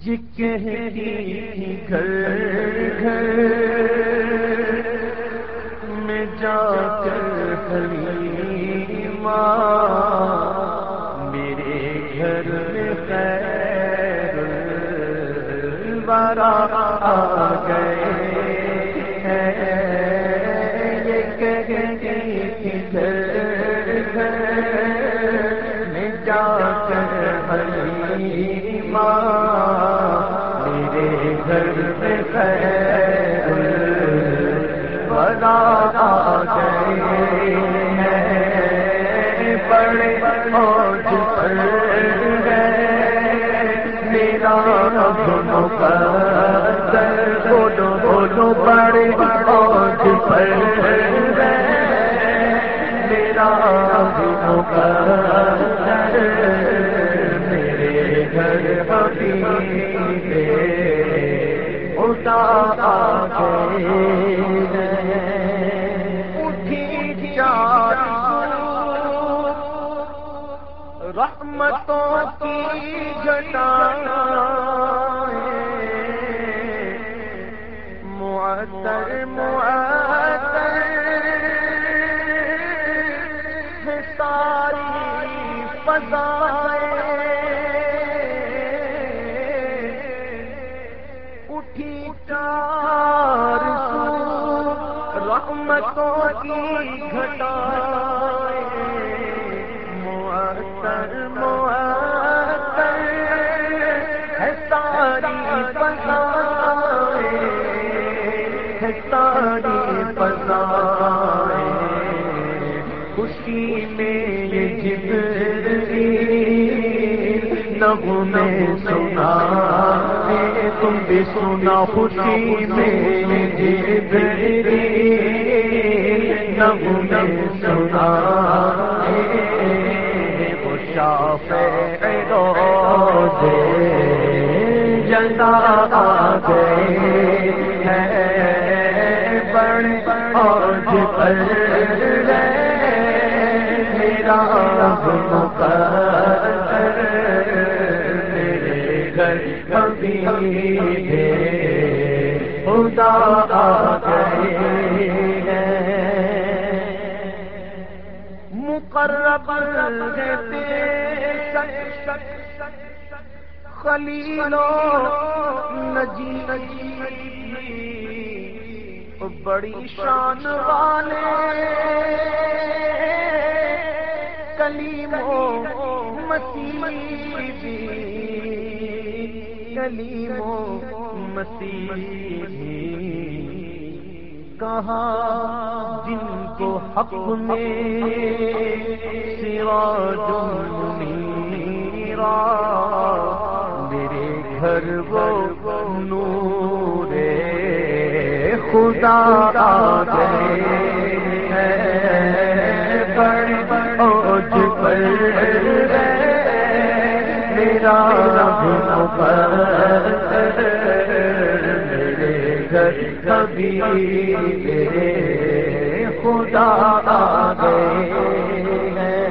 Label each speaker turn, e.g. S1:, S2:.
S1: جی گھر گھر میں جا کر ماں میرے گھر میں خیر بارہ آ گئے یہ گھر گھر میں جا کر ماں بڑے موج پر میرا رحمتوں کی گٹا معطر معطر۔ ساری فضائے رحمتوں کی گھٹا معطر معطر ہے ساری پسائے ہے ساری خوشی میں یہ جبریل نغمے میں سنا تم بھی سنا خوشی میں آ گئے بڑے اور پر میرا خدا مقرب خلیلو نجی نجی بڑی شان والے کلیمو مسیح کلیمو مسیح کہاں جن کو حق میں سوا منیرا میرے گھر وہ نور خدا آ گئے بڑے میرا میرے گھر کبھی خدا آ گئے ہیں